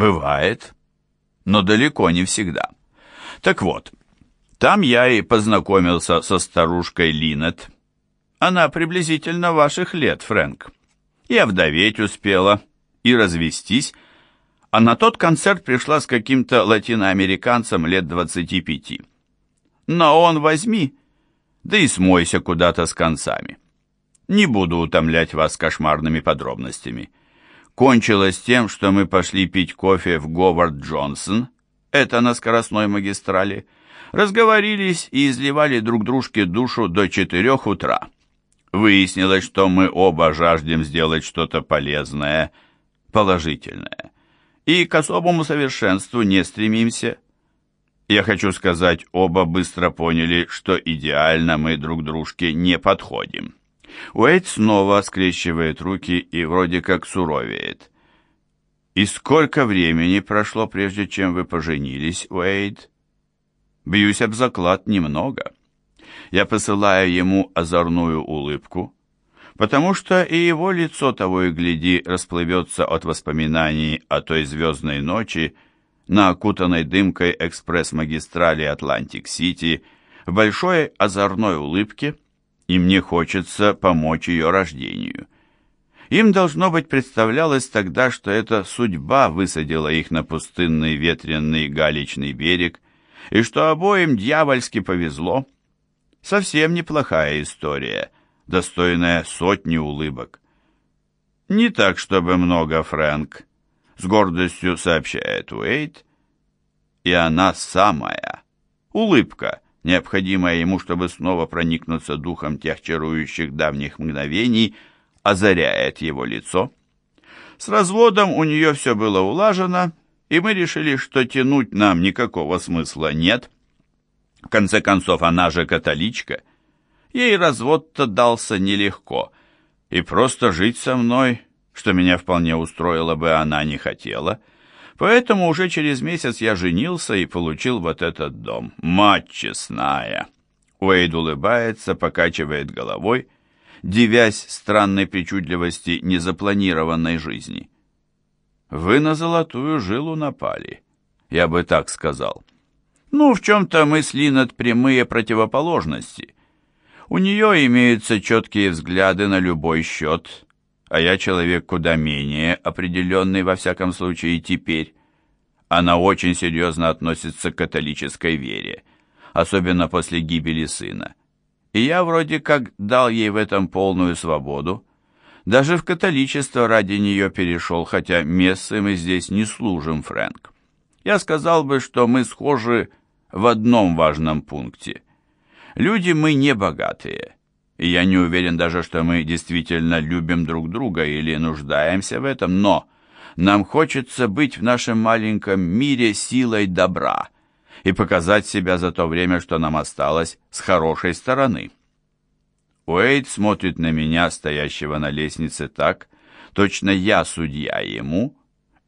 Бывает, но далеко не всегда. Так вот, там я и познакомился со старушкой Линет. Она приблизительно ваших лет, Фрэнк. И овдоветь успела, и развестись, а на тот концерт пришла с каким-то латиноамериканцем лет двадцати пяти. Но он возьми, да и смойся куда-то с концами. Не буду утомлять вас кошмарными подробностями. Кончилось тем, что мы пошли пить кофе в Говард Джонсон, это на скоростной магистрали, разговорились и изливали друг дружке душу до четырех утра. Выяснилось, что мы оба жаждем сделать что-то полезное, положительное. И к особому совершенству не стремимся. Я хочу сказать, оба быстро поняли, что идеально мы друг дружке не подходим. Уэйд снова скрещивает руки и вроде как суровеет. «И сколько времени прошло, прежде чем вы поженились, Уэйд?» «Бьюсь об заклад немного». Я посылаю ему озорную улыбку, потому что и его лицо того и гляди расплывется от воспоминаний о той звездной ночи на окутанной дымкой экспресс-магистрали Атлантик-Сити в большой озорной улыбке – и мне хочется помочь ее рождению. Им, должно быть, представлялось тогда, что эта судьба высадила их на пустынный ветренный галечный берег, и что обоим дьявольски повезло. Совсем неплохая история, достойная сотни улыбок. «Не так, чтобы много, Фрэнк», — с гордостью сообщает Уэйт, и она самая. Улыбка — необходимое ему, чтобы снова проникнуться духом тех чарующих давних мгновений, озаряет его лицо. С разводом у нее все было улажено, и мы решили, что тянуть нам никакого смысла нет. В конце концов, она же католичка. Ей развод-то дался нелегко, и просто жить со мной, что меня вполне устроило бы, она не хотела — Поэтому уже через месяц я женился и получил вот этот дом. Мать честная!» Уэйд улыбается, покачивает головой, девясь странной причудливости незапланированной жизни. «Вы на золотую жилу напали, я бы так сказал. Ну, в чем-то мы с Линнет прямые противоположности. У нее имеются четкие взгляды на любой счет, а я человек куда менее определенный, во всяком случае, теперь. Она очень серьезно относится к католической вере, особенно после гибели сына. И я вроде как дал ей в этом полную свободу. Даже в католичество ради нее перешел, хотя мессы мы здесь не служим, Фрэнк. Я сказал бы, что мы схожи в одном важном пункте. Люди мы не богатые, и я не уверен даже, что мы действительно любим друг друга или нуждаемся в этом, но нам хочется быть в нашем маленьком мире силой добра и показать себя за то время, что нам осталось, с хорошей стороны. Уэйд смотрит на меня, стоящего на лестнице, так, точно я судья ему,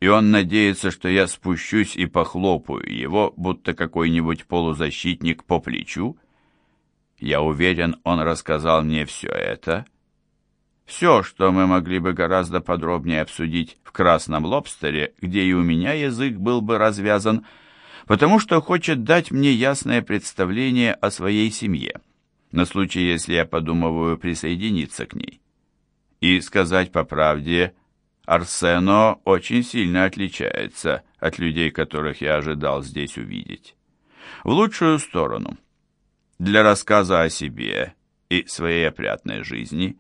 и он надеется, что я спущусь и похлопаю его, будто какой-нибудь полузащитник по плечу, я уверен, он рассказал мне все это. Все, что мы могли бы гораздо подробнее обсудить в «Красном лобстере», где и у меня язык был бы развязан, потому что хочет дать мне ясное представление о своей семье, на случай, если я подумываю присоединиться к ней. И сказать по правде, Арсено очень сильно отличается от людей, которых я ожидал здесь увидеть. В лучшую сторону – для рассказа о себе и своей опрятной жизни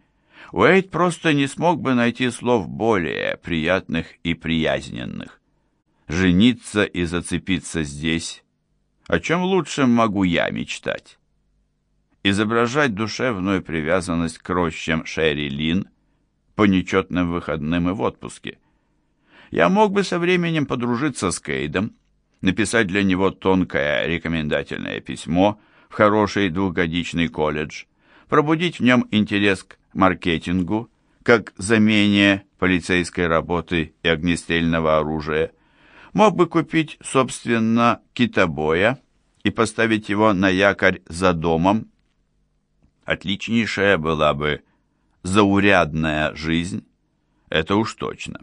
Уэйд просто не смог бы найти слов более приятных и приязненных. Жениться и зацепиться здесь, о чем лучше могу я мечтать? Изображать душевную привязанность к рощам Шерри Лин по нечетным выходным и в отпуске. Я мог бы со временем подружиться с Кейдом, написать для него тонкое рекомендательное письмо – в хороший двухгодичный колледж, пробудить в нем интерес к маркетингу, как замене полицейской работы и огнестрельного оружия, мог бы купить, собственно, китобоя и поставить его на якорь за домом. Отличнейшая была бы заурядная жизнь, это уж точно.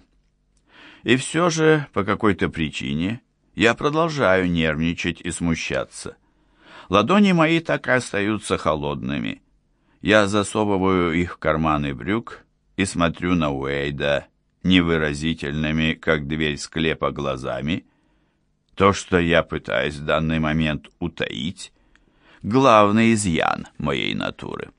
И все же, по какой-то причине, я продолжаю нервничать и смущаться. Ладони мои так и остаются холодными. Я засовываю их в карманы брюк и смотрю на Уэйда невыразительными, как дверь склепа, глазами. То, что я пытаюсь в данный момент утаить, главный изъян моей натуры.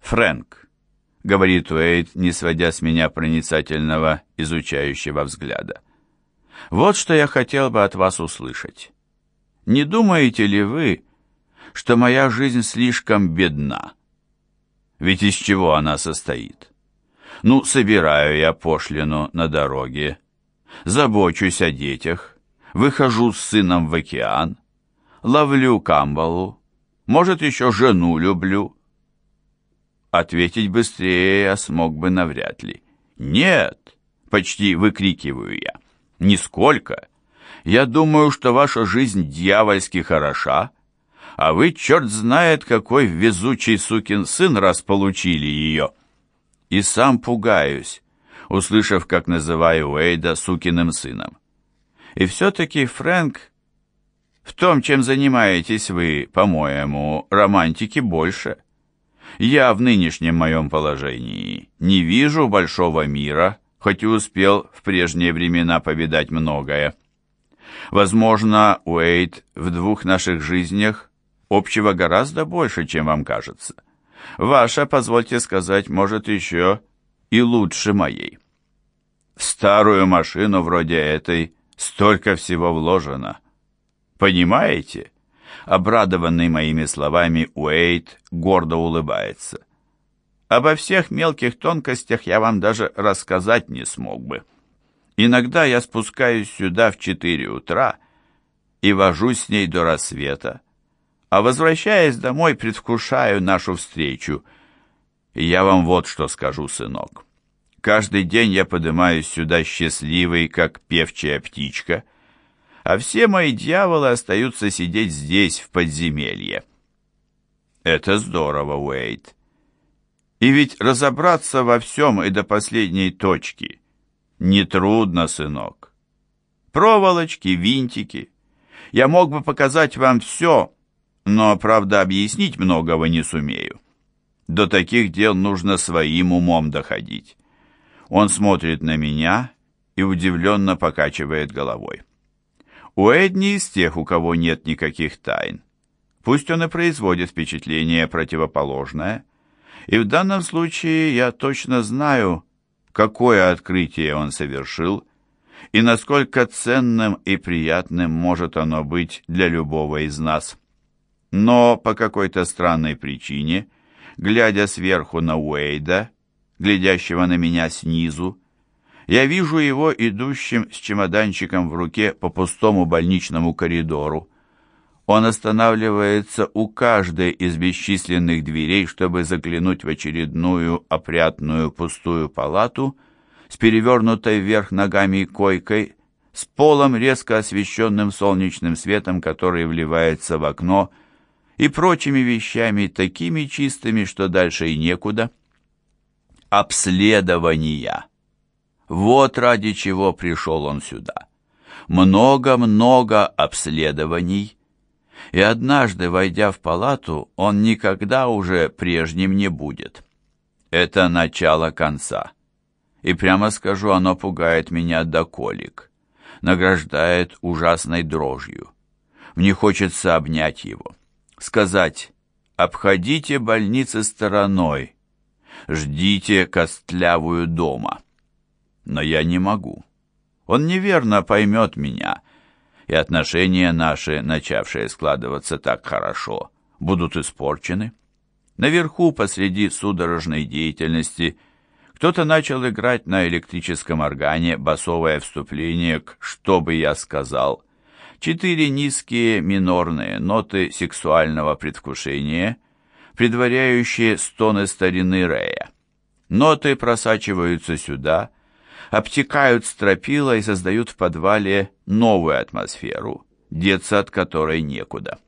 «Фрэнк», — говорит Уэйд, не сводя с меня проницательного, изучающего взгляда, — «вот что я хотел бы от вас услышать». Не думаете ли вы, что моя жизнь слишком бедна? Ведь из чего она состоит? Ну, собираю я пошлину на дороге, забочусь о детях, выхожу с сыном в океан, ловлю камбалу, может, еще жену люблю. Ответить быстрее я смог бы навряд ли. Нет, почти выкрикиваю я, нисколько. Я думаю, что ваша жизнь дьявольски хороша, а вы, черт знает, какой везучий сукин сын, раз получили ее. И сам пугаюсь, услышав, как называю Уэйда сукиным сыном. И все-таки, Фрэнк, в том, чем занимаетесь вы, по-моему, романтики больше. Я в нынешнем моем положении не вижу большого мира, хоть и успел в прежние времена повидать многое. Возможно, Уэйд, в двух наших жизнях общего гораздо больше, чем вам кажется. Ваша, позвольте сказать, может еще и лучше моей. В старую машину вроде этой столько всего вложено. Понимаете? Обрадованный моими словами, Уэйд гордо улыбается. Обо всех мелких тонкостях я вам даже рассказать не смог бы. Иногда я спускаюсь сюда в четыре утра и вожусь с ней до рассвета, а возвращаясь домой, предвкушаю нашу встречу. И я вам вот что скажу, сынок. Каждый день я поднимаюсь сюда счастливый, как певчая птичка, а все мои дьяволы остаются сидеть здесь, в подземелье. Это здорово, Уэйт. И ведь разобраться во всем и до последней точки — Нетрудно, сынок. Проволочки, винтики. Я мог бы показать вам все, но, правда, объяснить многого не сумею. До таких дел нужно своим умом доходить. Он смотрит на меня и удивленно покачивает головой. Уэйд не из тех, у кого нет никаких тайн. Пусть он и производит впечатление противоположное, и в данном случае я точно знаю, какое открытие он совершил и насколько ценным и приятным может оно быть для любого из нас. Но по какой-то странной причине, глядя сверху на Уэйда, глядящего на меня снизу, я вижу его идущим с чемоданчиком в руке по пустому больничному коридору. Он останавливается у каждой из бесчисленных дверей, чтобы заглянуть в очередную опрятную пустую палату с перевернутой вверх ногами койкой, с полом, резко освещенным солнечным светом, который вливается в окно, и прочими вещами, такими чистыми, что дальше и некуда. Обследования. Вот ради чего пришел он сюда. Много-много обследований, и однажды, войдя в палату, он никогда уже прежним не будет. Это начало конца. И прямо скажу, оно пугает меня до колик, награждает ужасной дрожью. Мне хочется обнять его, сказать «Обходите больницы стороной, ждите костлявую дома». Но я не могу. Он неверно поймет меня — и отношения наши, начавшие складываться так хорошо, будут испорчены. Наверху, посреди судорожной деятельности, кто-то начал играть на электрическом органе басовое вступление к «Что бы я сказал?», четыре низкие минорные ноты сексуального предвкушения, предваряющие стоны старины Рея. Ноты просачиваются сюда – обтекают стропила и создают в подвале новую атмосферу, деться от которой некуда.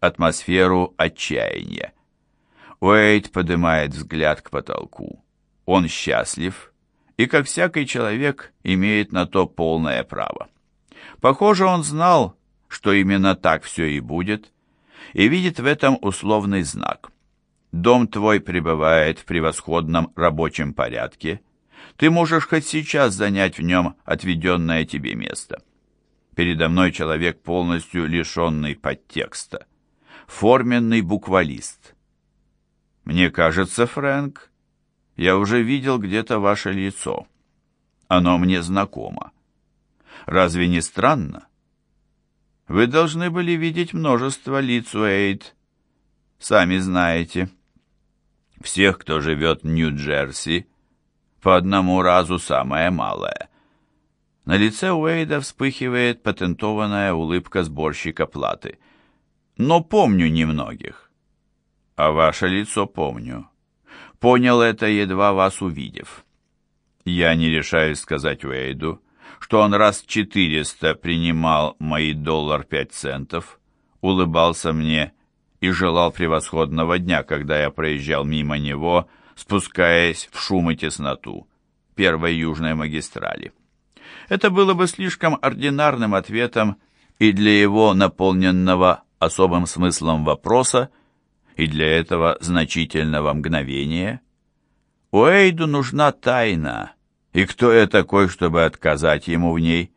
Атмосферу отчаяния. Уэйд поднимает взгляд к потолку. Он счастлив, и, как всякий человек, имеет на то полное право. Похоже, он знал, что именно так все и будет, и видит в этом условный знак. Дом твой пребывает в превосходном рабочем порядке, ты можешь хоть сейчас занять в нем отведенное тебе место. Передо мной человек полностью лишенный подтекста, форменный буквалист. Мне кажется, Фрэнк, я уже видел где-то ваше лицо. Оно мне знакомо. Разве не странно? Вы должны были видеть множество лиц Уэйд. Сами знаете. Всех, кто живет в Нью-Джерси, по одному разу самое малое. На лице Уэйда вспыхивает патентованная улыбка сборщика платы. Но помню немногих. А ваше лицо помню. Понял это, едва вас увидев. Я не решаюсь сказать Уэйду, что он раз четыреста принимал мои доллар пять центов, улыбался мне и желал превосходного дня, когда я проезжал мимо него, спускаясь в шум и тесноту первой южной магистрали. Это было бы слишком ординарным ответом и для его наполненного особым смыслом вопроса, и для этого значительного мгновения. Уэйду нужна тайна, и кто я такой, чтобы отказать ему в ней?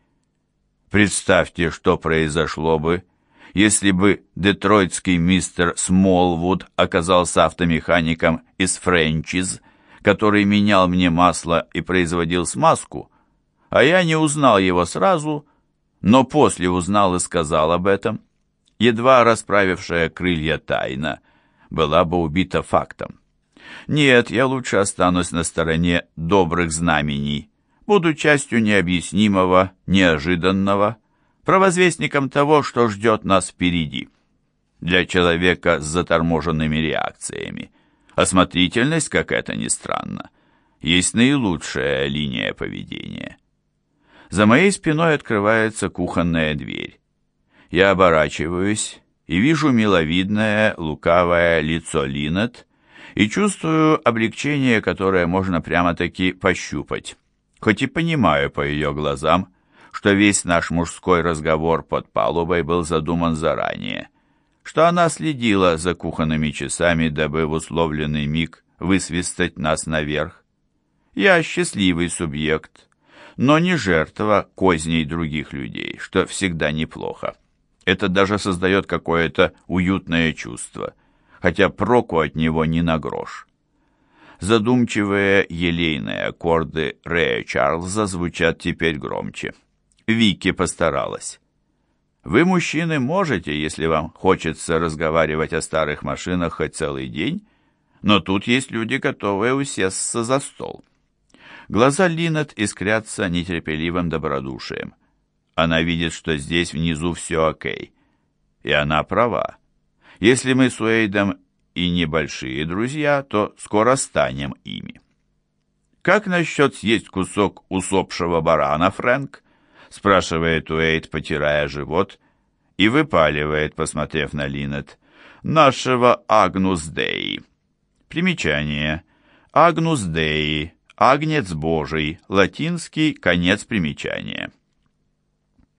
Представьте, что произошло бы, если бы детройтский мистер Смолвуд оказался автомехаником из Френчиз, который менял мне масло и производил смазку, а я не узнал его сразу, но после узнал и сказал об этом. Едва расправившая крылья тайна — была бы убита фактом. Нет, я лучше останусь на стороне добрых знамений, буду частью необъяснимого, неожиданного, провозвестником того, что ждет нас впереди. Для человека с заторможенными реакциями. Осмотрительность, как это ни странно, есть наилучшая линия поведения. За моей спиной открывается кухонная дверь. Я оборачиваюсь и вижу миловидное, лукавое лицо Линет и чувствую облегчение, которое можно прямо-таки пощупать. Хоть и понимаю по ее глазам, что весь наш мужской разговор под палубой был задуман заранее, что она следила за кухонными часами, дабы в условленный миг высвистать нас наверх. Я счастливый субъект, но не жертва козней других людей, что всегда неплохо. Это даже создает какое-то уютное чувство, хотя проку от него не на грош. Задумчивые елейные аккорды Рэя Чарльза звучат теперь громче. Вики постаралась. Вы, мужчины, можете, если вам хочется разговаривать о старых машинах хоть целый день, но тут есть люди, готовые усесться за стол. Глаза Линнет искрятся нетерпеливым добродушием. Она видит, что здесь внизу все окей. И она права. Если мы с Уэйдом и небольшие друзья, то скоро станем ими. «Как насчет съесть кусок усопшего барана, Фрэнк?» Спрашивает Уэйд, потирая живот, и выпаливает, посмотрев на Линет. «Нашего Агнус Деи». Примечание. Агнус Деи. Агнец Божий. Латинский конец примечания.